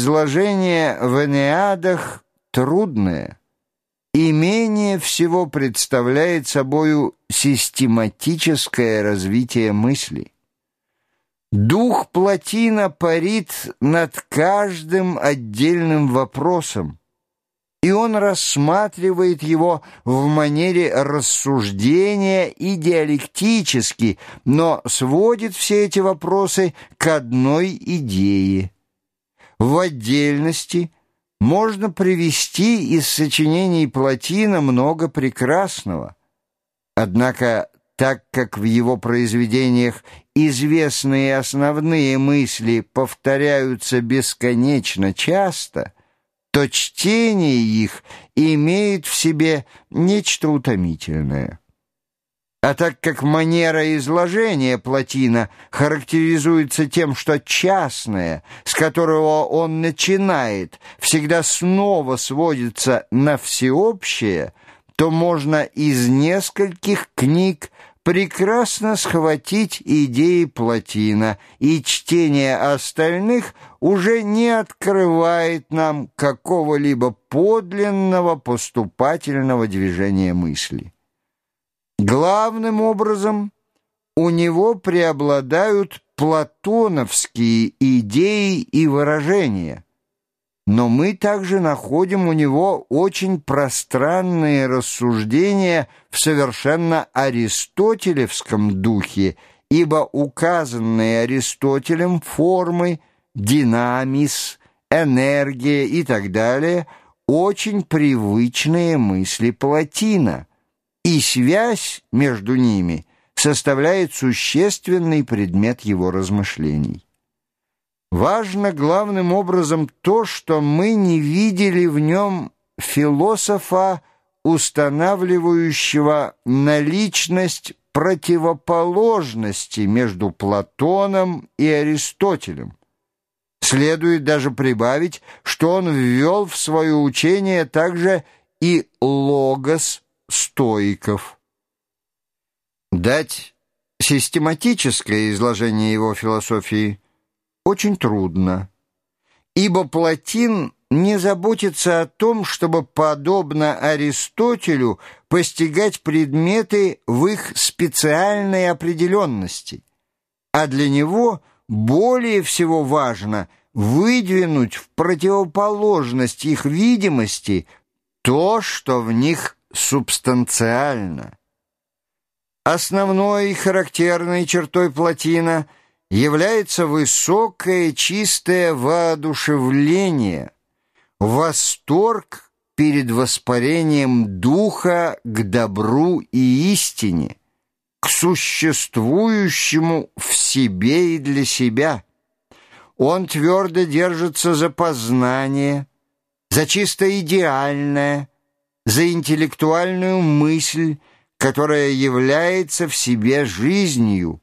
изложение в Энеадах трудное и менее всего представляет собою систематическое развитие мысли. Дух Платина парит над каждым отдельным вопросом, и он рассматривает его в манере рассуждения и диалектически, но сводит все эти вопросы к одной идее. В отдельности можно привести из сочинений Платина много прекрасного. Однако, так как в его произведениях известные основные мысли повторяются бесконечно часто – то чтение их имеет в себе нечто утомительное. А так как манера изложения Платина характеризуется тем, что частное, с которого он начинает, всегда снова сводится на всеобщее, то можно из нескольких книг прекрасно схватить идеи Платина, и чтение остальных уже не открывает нам какого-либо подлинного поступательного движения мысли. Главным образом у него преобладают платоновские идеи и выражения – но мы также находим у него очень пространные рассуждения в совершенно аристотелевском духе, ибо указанные Аристотелем формы динамис, энергия и так далее очень привычные мысли Платина, и связь между ними составляет существенный предмет его размышлений. Важно главным образом то, что мы не видели в нем философа, устанавливающего наличность противоположности между Платоном и Аристотелем. Следует даже прибавить, что он ввел в свое учение также и логос стоиков. Дать систематическое изложение его философии – очень трудно, ибо Платин не заботится о том, чтобы, подобно Аристотелю, постигать предметы в их специальной определенности, а для него более всего важно выдвинуть в противоположность их видимости то, что в них субстанциально. Основной характерной чертой Платина – является высокое чистое воодушевление, восторг перед воспарением духа к добру и истине, к существующему в себе и для себя. Он твердо держится за познание, за чисто идеальное, за интеллектуальную мысль, которая является в себе жизнью,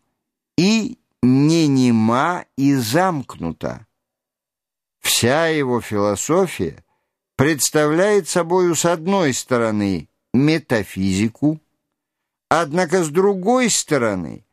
и не нема и замкнута. Вся его философия представляет собою с одной стороны метафизику, однако с другой стороны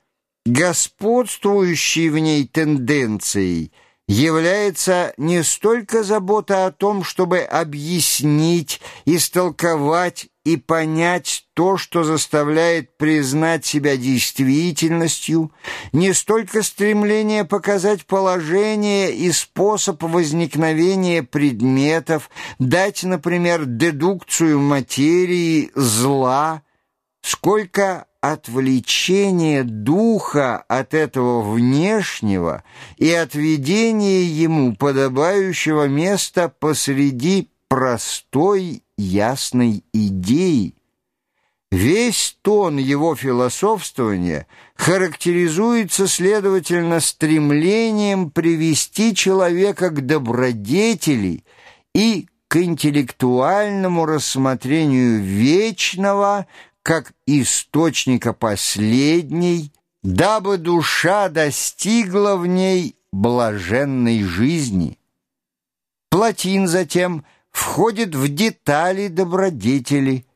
господствующей в ней тенденцией – является не столько забота о том, чтобы объяснить, истолковать и понять то, что заставляет признать себя действительностью, не столько стремление показать положение и способ возникновения предметов, дать, например, дедукцию материи зла, сколько отвлечение духа от этого внешнего и отведение ему подобающего места посреди простой ясной идеи. Весь тон его философствования характеризуется, следовательно, стремлением привести человека к добродетели и к интеллектуальному рассмотрению вечного как источника последней, дабы душа достигла в ней блаженной жизни. Платин затем входит в детали добродетели,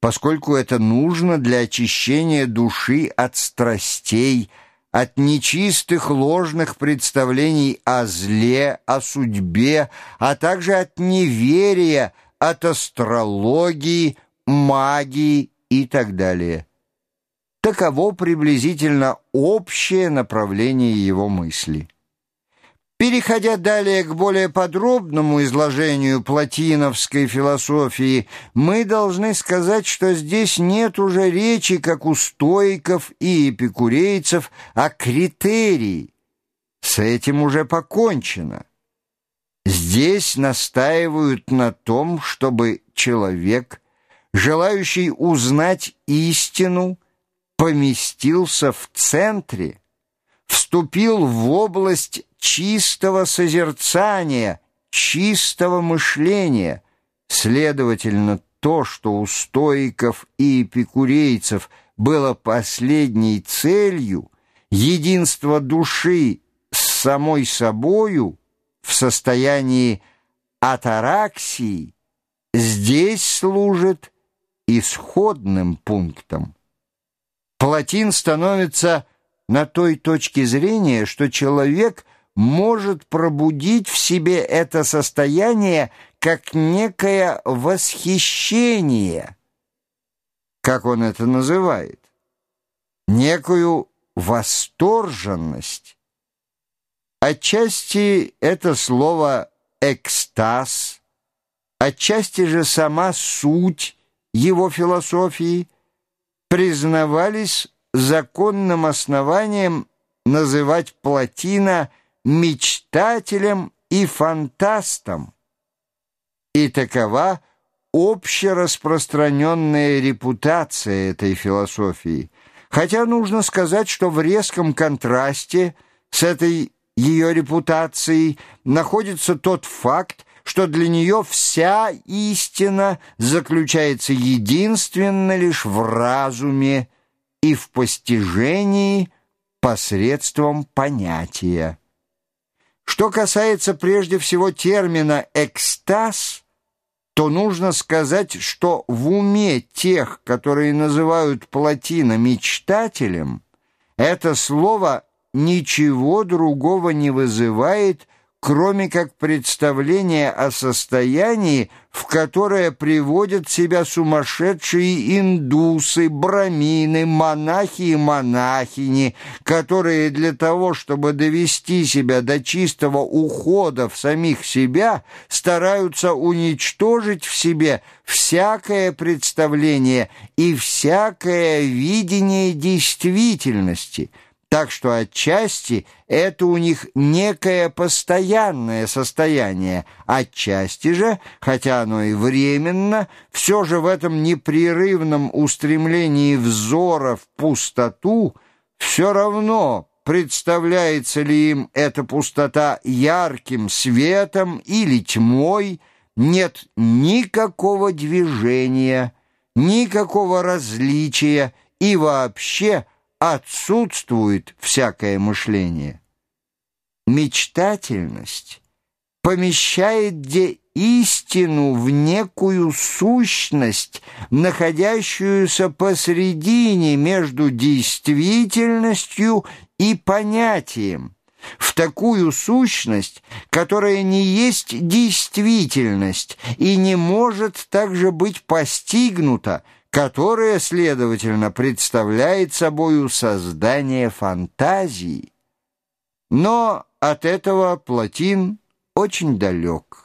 поскольку это нужно для очищения души от страстей, от нечистых ложных представлений о зле, о судьбе, а также от неверия, от астрологии, магии и так далее. Таково приблизительно общее направление его мысли. Переходя далее к более подробному изложению платиновской философии, мы должны сказать, что здесь нет уже речи, как у стоиков и эпикурейцев, о критерии. С этим уже покончено. Здесь настаивают на том, чтобы человек, желающий узнать истину, поместился в центре, вступил в область чистого созерцания, чистого мышления. Следовательно, то, что у стоиков и эпикурейцев было последней целью, единство души с самой собою в состоянии атараксии, здесь служит исходным пунктом. Платин становится на той точке зрения, что человек может пробудить в себе это состояние как некое восхищение, как он это называет, некую восторженность. Отчасти это слово «экстаз», отчасти же сама суть его философии признавались законным основанием называть Платина – мечтателем и фантастом. И такова общераспространенная репутация этой философии. Хотя нужно сказать, что в резком контрасте с этой ее репутацией находится тот факт, что для нее вся истина заключается единственно лишь в разуме и в постижении посредством понятия. Что касается прежде всего термина «экстаз», то нужно сказать, что в уме тех, которые называют Платина мечтателем, это слово ничего другого не вызывает, кроме как представления о состоянии, в которое приводят себя сумасшедшие индусы, брамины, монахи и монахини, которые для того, чтобы довести себя до чистого ухода в самих себя, стараются уничтожить в себе всякое представление и всякое видение действительности – так что отчасти это у них некое постоянное состояние, отчасти же, хотя оно и временно, все же в этом непрерывном устремлении взора в пустоту все равно представляется ли им эта пустота ярким светом или тьмой, нет никакого движения, никакого различия и вообще – отсутствует всякое мышление. Мечтательность помещает где истину в некую сущность, находящуюся посредине между действительностью и понятием, в такую сущность, которая не есть действительность и не может также быть постигнута, которое, следовательно, представляет собою создание фантазии. Но от этого Платин очень далек.